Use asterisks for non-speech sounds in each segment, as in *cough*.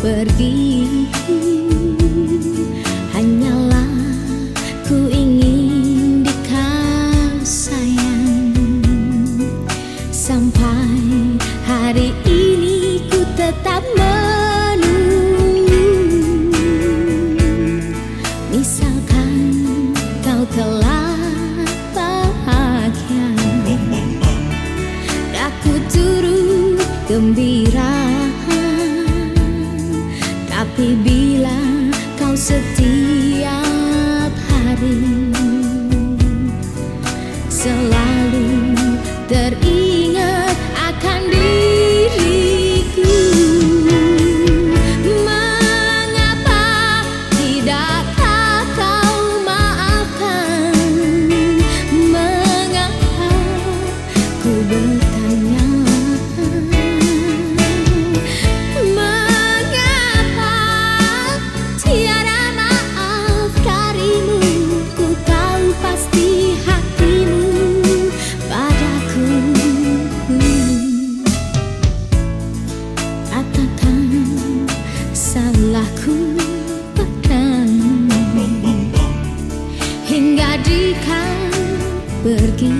pergi Hanyalah ku ingin dikau sayang. Sampai hari ini ku tetap menunggu. Misalkan kau telah bahagia *laughs* Aku turut gembira tapi bila kau setiap hari Selalu teringat kau pergi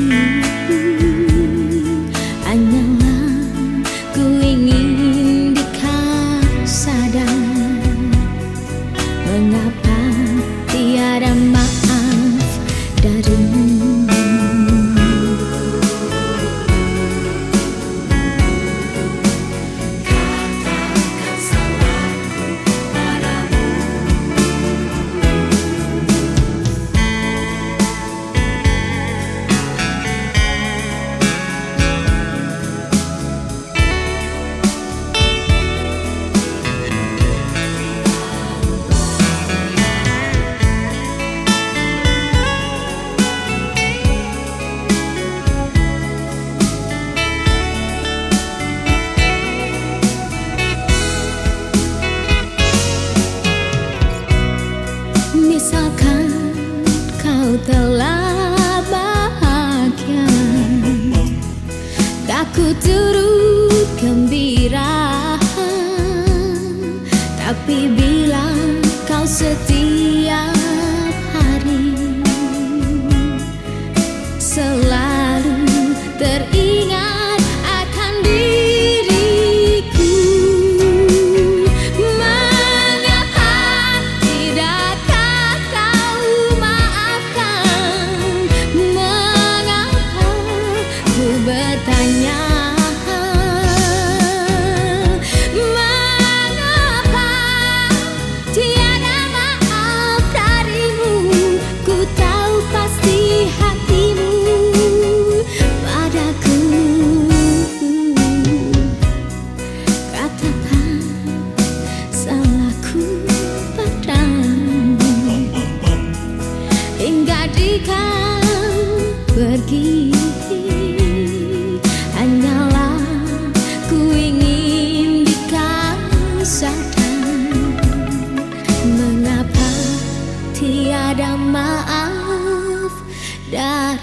питання.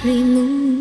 remove